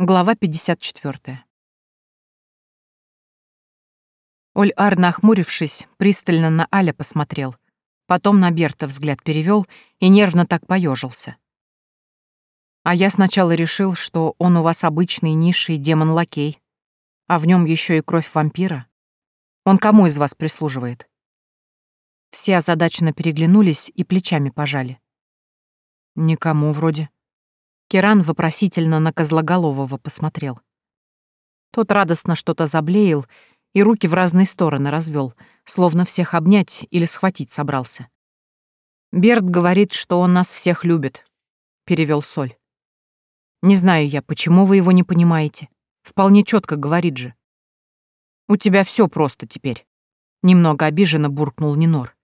Глава 54. Оль-Ар, нахмурившись, пристально на Аля посмотрел, потом на Берта взгляд перевел и нервно так поежился. А я сначала решил, что он у вас обычный низший демон-лакей, а в нем еще и кровь вампира. Он кому из вас прислуживает? Все озадаченно переглянулись и плечами пожали. Никому вроде. Керан вопросительно на Козлоголового посмотрел. Тот радостно что-то заблеял и руки в разные стороны развел, словно всех обнять или схватить собрался. «Берт говорит, что он нас всех любит», — перевел Соль. «Не знаю я, почему вы его не понимаете. Вполне четко говорит же». «У тебя все просто теперь», — немного обиженно буркнул Нинор.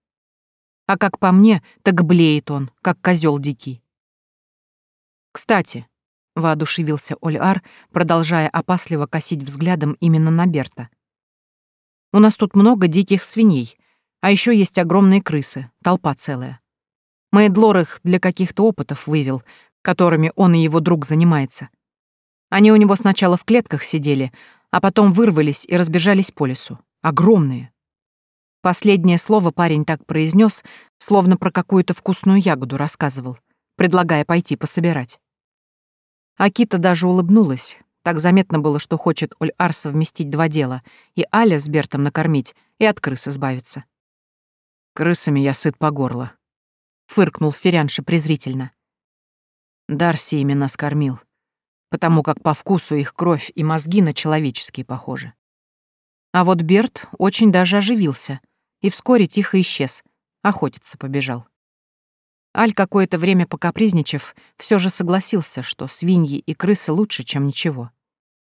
«А как по мне, так блеет он, как козел дикий». «Кстати», — воодушевился Оль-Ар, продолжая опасливо косить взглядом именно на Берта. «У нас тут много диких свиней, а еще есть огромные крысы, толпа целая. Мэйдлор их для каких-то опытов вывел, которыми он и его друг занимается. Они у него сначала в клетках сидели, а потом вырвались и разбежались по лесу. Огромные. Последнее слово парень так произнес, словно про какую-то вкусную ягоду рассказывал — предлагая пойти пособирать. Акита даже улыбнулась. Так заметно было, что хочет Оль-Ар совместить два дела — и Аля с Бертом накормить, и от крыс избавиться. «Крысами я сыт по горло», — фыркнул Ферянша презрительно. Дарси ими нас кормил, потому как по вкусу их кровь и мозги на человеческие похожи. А вот Берт очень даже оживился и вскоре тихо исчез, охотиться побежал. Аль, какое-то время покапризничав, все же согласился, что свиньи и крысы лучше, чем ничего.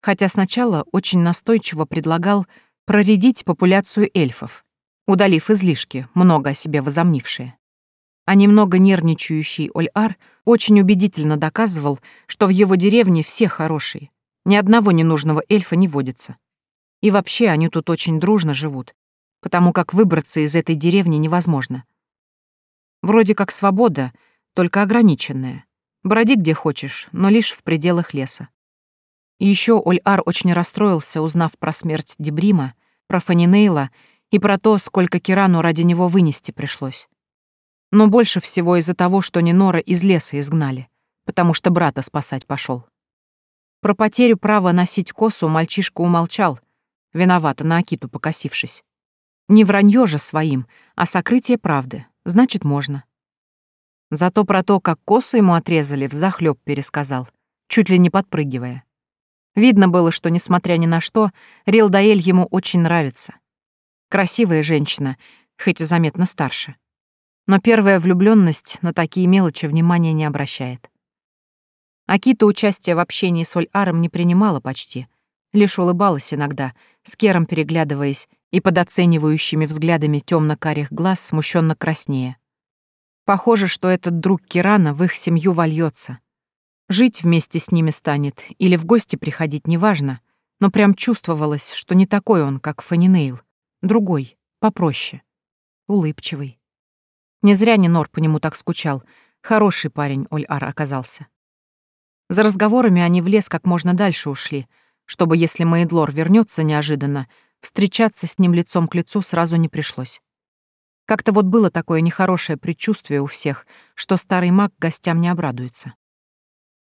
Хотя сначала очень настойчиво предлагал проредить популяцию эльфов, удалив излишки, много о себе возомнившие. А немного нервничающий Оль-Ар очень убедительно доказывал, что в его деревне все хорошие, ни одного ненужного эльфа не водится. И вообще они тут очень дружно живут, потому как выбраться из этой деревни невозможно — Вроде как свобода, только ограниченная. Броди где хочешь, но лишь в пределах леса. И еще Оль-Ар очень расстроился, узнав про смерть Дебрима, про Фанинейла и про то, сколько Кирану ради него вынести пришлось. Но больше всего из-за того, что Нинора из леса изгнали, потому что брата спасать пошел. Про потерю права носить косу мальчишка умолчал, виновато на Акиту покосившись. Не вранье же своим, а сокрытие правды, значит, можно. Зато про то, как косу ему отрезали, взахлёб пересказал, чуть ли не подпрыгивая. Видно было, что, несмотря ни на что, Рилдаэль ему очень нравится. Красивая женщина, хоть и заметно старше. Но первая влюблённость на такие мелочи внимания не обращает. Акита участия в общении с Оль-Аром не принимала почти, лишь улыбалась иногда, с Кером переглядываясь и под оценивающими взглядами темно-карих глаз смущенно краснее. Похоже, что этот друг Кирана в их семью вольется. Жить вместе с ними станет или в гости приходить неважно, но прям чувствовалось, что не такой он, как Фанинейл, другой, попроще, улыбчивый. Не зря Нинор по нему так скучал, хороший парень Оль-Ар оказался. За разговорами они в лес как можно дальше ушли, чтобы, если Мейдлор вернется неожиданно, встречаться с ним лицом к лицу сразу не пришлось. Как-то вот было такое нехорошее предчувствие у всех, что старый маг гостям не обрадуется.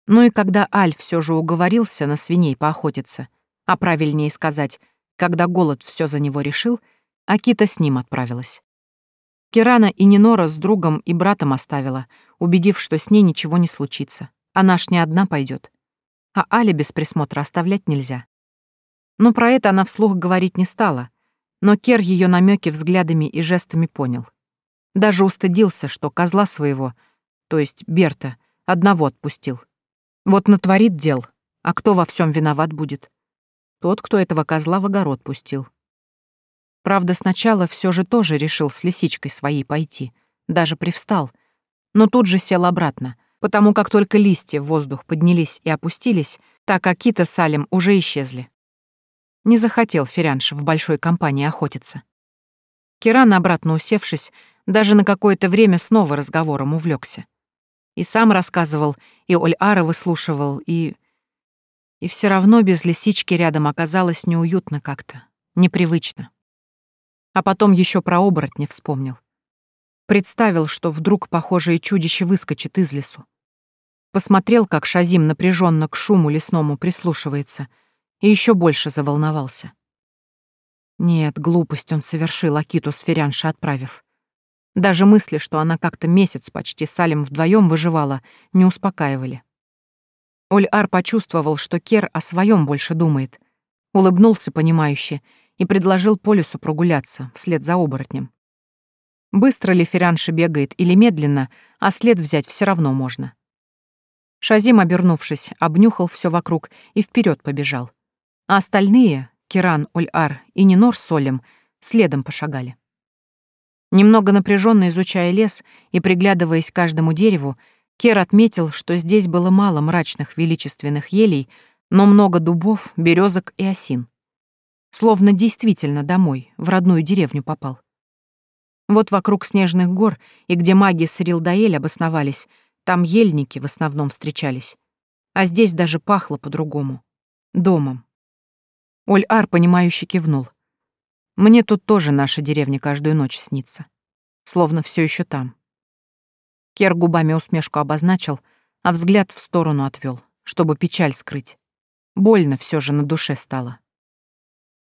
Ну и когда Аль все же уговорился на свиней поохотиться, а правильнее сказать, когда голод все за него решил, Акита с ним отправилась. Кирана и Нинора с другом и братом оставила, убедив, что с ней ничего не случится. Она ж не одна пойдет. А Али без присмотра оставлять нельзя. Но про это она вслух говорить не стала, но Кер ее намеки взглядами и жестами понял. Даже устыдился, что козла своего, то есть Берта, одного отпустил. Вот натворит дел, а кто во всем виноват будет? Тот, кто этого козла в огород пустил. Правда, сначала все же тоже решил с лисичкой своей пойти, даже привстал, но тут же сел обратно, потому как только листья в воздух поднялись и опустились, так как Кита с Алем уже исчезли. Не захотел Ферянш в большой компании охотиться. Киран, обратно усевшись, даже на какое-то время снова разговором увлекся. И сам рассказывал, и Оль-Ара выслушивал, и... И все равно без лисички рядом оказалось неуютно как-то, непривычно. А потом еще про оборотня вспомнил. Представил, что вдруг похожее чудище выскочит из лесу. Посмотрел, как Шазим напряженно к шуму лесному прислушивается, и еще больше заволновался. Нет, глупость он совершил, Акиту с Ферянши отправив. Даже мысли, что она как-то месяц почти с Алем вдвоем выживала, не успокаивали. Оль-Ар почувствовал, что Кер о своем больше думает, улыбнулся понимающе и предложил Полюсу прогуляться вслед за оборотнем. Быстро ли Ферянша бегает или медленно, а след взять все равно можно. Шазим, обернувшись, обнюхал все вокруг и вперед побежал. А остальные, Киран, Оль-Ар и Нинор с Солем, следом пошагали. Немного напряженно изучая лес и приглядываясь к каждому дереву, Кер отметил, что здесь было мало мрачных величественных елей, но много дубов, березок и осин. Словно действительно домой, в родную деревню попал. Вот вокруг снежных гор и где маги с Рилдаэль обосновались, там ельники в основном встречались. А здесь даже пахло по-другому. Домом. Оль-Ар, понимающе кивнул. Мне тут тоже наша деревня каждую ночь снится. Словно все еще там. Кер губами усмешку обозначил, а взгляд в сторону отвел, чтобы печаль скрыть. Больно все же на душе стало.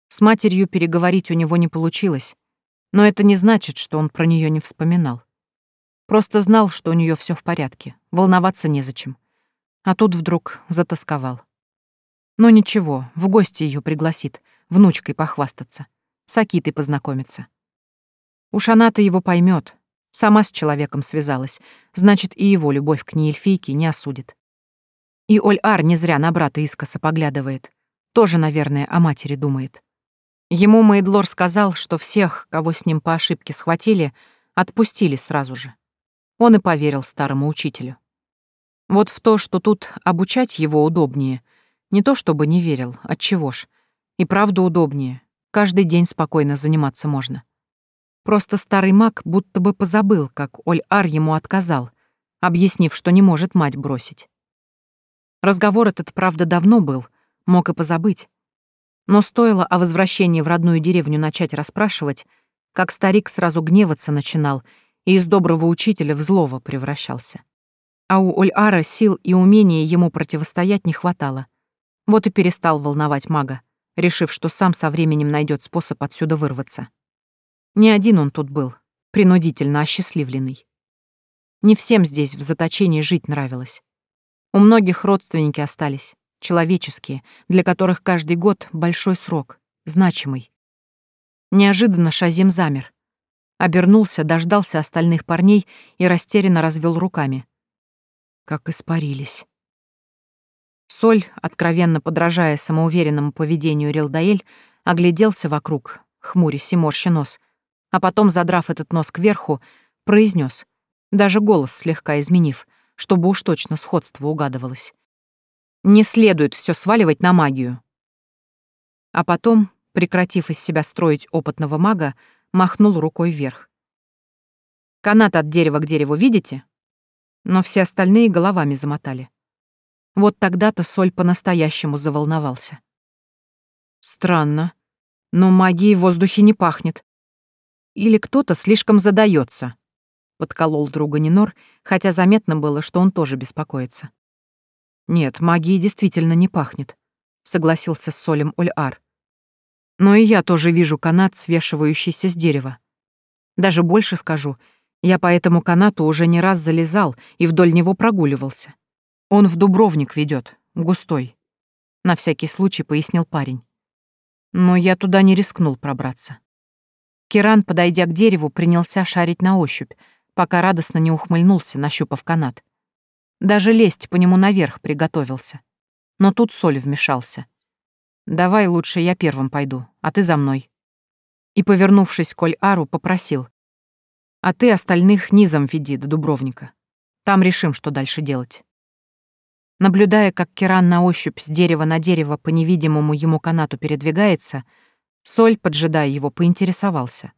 С матерью переговорить у него не получилось, но это не значит, что он про нее не вспоминал. Просто знал, что у нее все в порядке, волноваться незачем. А тут вдруг затасковал. Но ничего, в гости ее пригласит, внучкой похвастаться, с Акитой познакомиться. Уж она-то его поймет, сама с человеком связалась, значит, и его любовь к неэльфийке не осудит. И Оль-Ар не зря на брата искоса поглядывает. Тоже, наверное, о матери думает. Ему Мейдлор сказал, что всех, кого с ним по ошибке схватили, отпустили сразу же. Он и поверил старому учителю. Вот в то, что тут обучать его удобнее, не то чтобы не верил, отчего ж. И правда удобнее. Каждый день спокойно заниматься можно. Просто старый маг будто бы позабыл, как Оль-Ар ему отказал, объяснив, что не может мать бросить. Разговор этот, правда, давно был, мог и позабыть. Но стоило о возвращении в родную деревню начать расспрашивать, как старик сразу гневаться начинал и из доброго учителя в злого превращался. А у Оль-Ара сил и умения ему противостоять не хватало. Вот и перестал волновать мага, решив, что сам со временем найдет способ отсюда вырваться. Не один он тут был, принудительно осчастливленный. Не всем здесь в заточении жить нравилось. У многих родственники остались, человеческие, для которых каждый год большой срок, значимый. Неожиданно Шазим замер. Обернулся, дождался остальных парней и растерянно развел руками. Как испарились. Соль, откровенно подражая самоуверенному поведению Рилдаэль, огляделся вокруг, хмурясь и морща нос, а потом, задрав этот нос кверху, произнес, даже голос слегка изменив, чтобы уж точно сходство угадывалось. Не следует все сваливать на магию. А потом, прекратив из себя строить опытного мага, махнул рукой вверх. Канат от дерева к дереву видите? Но все остальные головами замотали. Вот тогда-то Соль по-настоящему заволновался. Странно, но магии в воздухе не пахнет. Или кто-то слишком задается. Подколол друга Нинор, хотя заметно было, что он тоже беспокоится. «Нет, магии действительно не пахнет», — согласился с Солем Оль-Ар. «Но и я тоже вижу канат, свешивающийся с дерева. Даже больше скажу, я по этому канату уже не раз залезал и вдоль него прогуливался. Он в Дубровник ведет, густой», — на всякий случай пояснил парень. Но я туда не рискнул пробраться. Киран, подойдя к дереву, принялся шарить на ощупь, пока радостно не ухмыльнулся, нащупав канат. Даже лезть по нему наверх приготовился. Но тут Соль вмешался. «Давай лучше я первым пойду, а ты за мной». И, повернувшись к Коль-Ару, попросил. «А ты остальных низом веди до Дубровника. Там решим, что дальше делать». Наблюдая, как Керан на ощупь с дерева на дерево по невидимому ему канату передвигается, Соль, поджидая его, поинтересовался.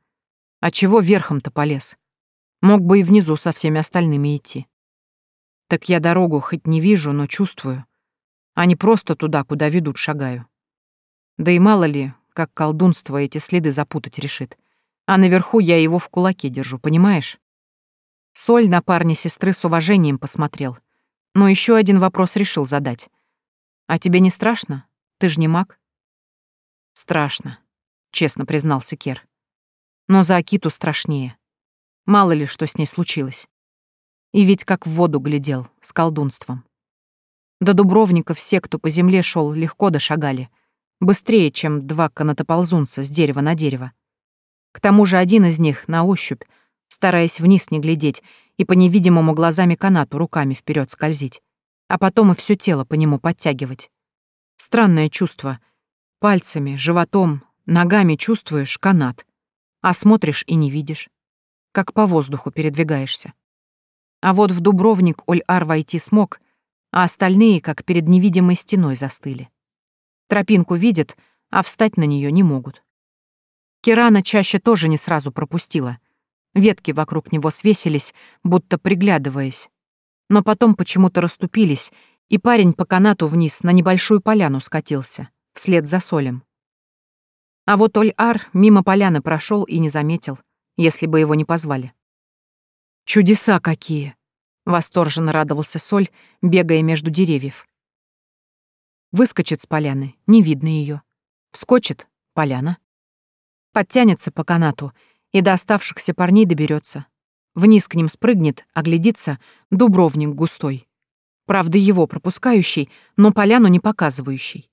«А чего верхом-то полез? Мог бы и внизу со всеми остальными идти». Так я дорогу хоть не вижу, но чувствую. а не просто туда, куда ведут, шагаю. Да и мало ли, как колдунство эти следы запутать решит. А наверху я его в кулаке держу, понимаешь? Соль на парня сестры с уважением посмотрел. Но еще один вопрос решил задать. «А тебе не страшно? Ты ж не маг?» «Страшно», — честно признался Кер. «Но за Акиту страшнее. Мало ли, что с ней случилось. И ведь как в воду глядел, с колдунством. До Дубровника все, кто по земле шел, легко дошагали. Быстрее, чем два канатоползунца с дерева на дерево. К тому же один из них на ощупь, стараясь вниз не глядеть и по невидимому глазами канату руками вперед скользить, а потом и все тело по нему подтягивать. Странное чувство. Пальцами, животом, ногами чувствуешь канат, а смотришь и не видишь. Как по воздуху передвигаешься. А вот в Дубровник Оль-Ар войти смог, а остальные как перед невидимой стеной застыли. Тропинку видят, а встать на нее не могут. Кирана чаще тоже не сразу пропустила. Ветки вокруг него свесились, будто приглядываясь. Но потом почему-то расступились, и парень по канату вниз на небольшую поляну скатился, вслед за солем. А вот Оль-Ар мимо поляны прошел и не заметил, если бы его не позвали. «Чудеса какие!» — восторженно радовался Соль, бегая между деревьев. Выскочит с поляны, не видно ее. Вскочит — поляна подтянется по канату и до оставшихся парней доберется. Вниз к ним спрыгнет, оглядится дубровник густой. Правда, его пропускающий, но поляну не показывающий.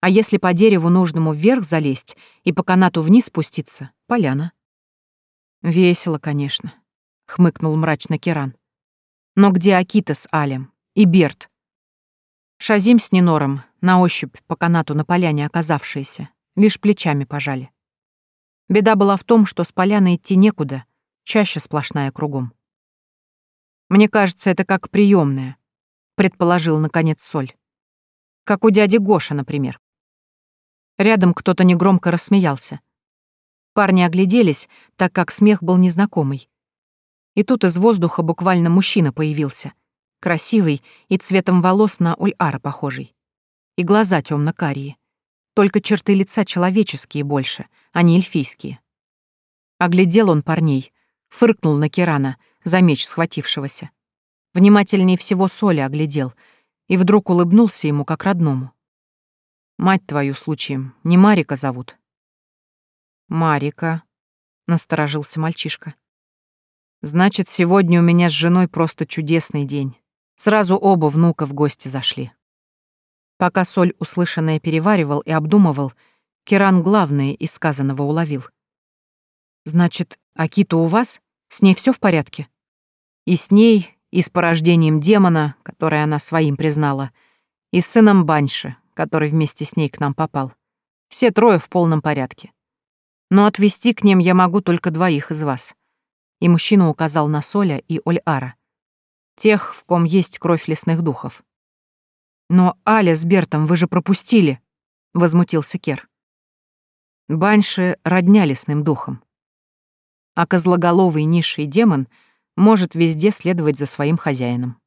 А если по дереву нужному вверх залезть и по канату вниз спуститься — поляна. «Весело, конечно», — хмыкнул мрачно Керан. «Но где Акита с Алем? И Берт?» Шазим с Нинором, на ощупь по канату на поляне оказавшиеся, лишь плечами пожали. Беда была в том, что с поляны идти некуда, чаще сплошная кругом. «Мне кажется, это как приемная, предположил, наконец, Соль. «Как у дяди Гоша, например». Рядом кто-то негромко рассмеялся. Парни огляделись, так как смех был незнакомый. И тут из воздуха буквально мужчина появился. Красивый и цветом волос на Ульара похожий. И глаза темно карие Только черты лица человеческие больше — не эльфийские. Оглядел он парней, фыркнул на Кирана, за меч схватившегося. Внимательнее всего Соли оглядел и вдруг улыбнулся ему как родному. «Мать твою случаем, не Марика зовут?» «Марика», — насторожился мальчишка. «Значит, сегодня у меня с женой просто чудесный день. Сразу оба внука в гости зашли». Пока Соль услышанное переваривал и обдумывал, Керан главное из сказанного уловил. «Значит, Акита у вас? С ней все в порядке?» «И с ней, и с порождением демона, которое она своим признала, и с сыном Банши, который вместе с ней к нам попал. Все трое в полном порядке. Но отвести к ним я могу только двоих из вас». И мужчина указал на Соля и Оль-Ара. Тех, в ком есть кровь лесных духов. «Но Аля с Бертом вы же пропустили!» — возмутился Кер. Банши родня лесным духом. А козлоголовый низший демон может везде следовать за своим хозяином.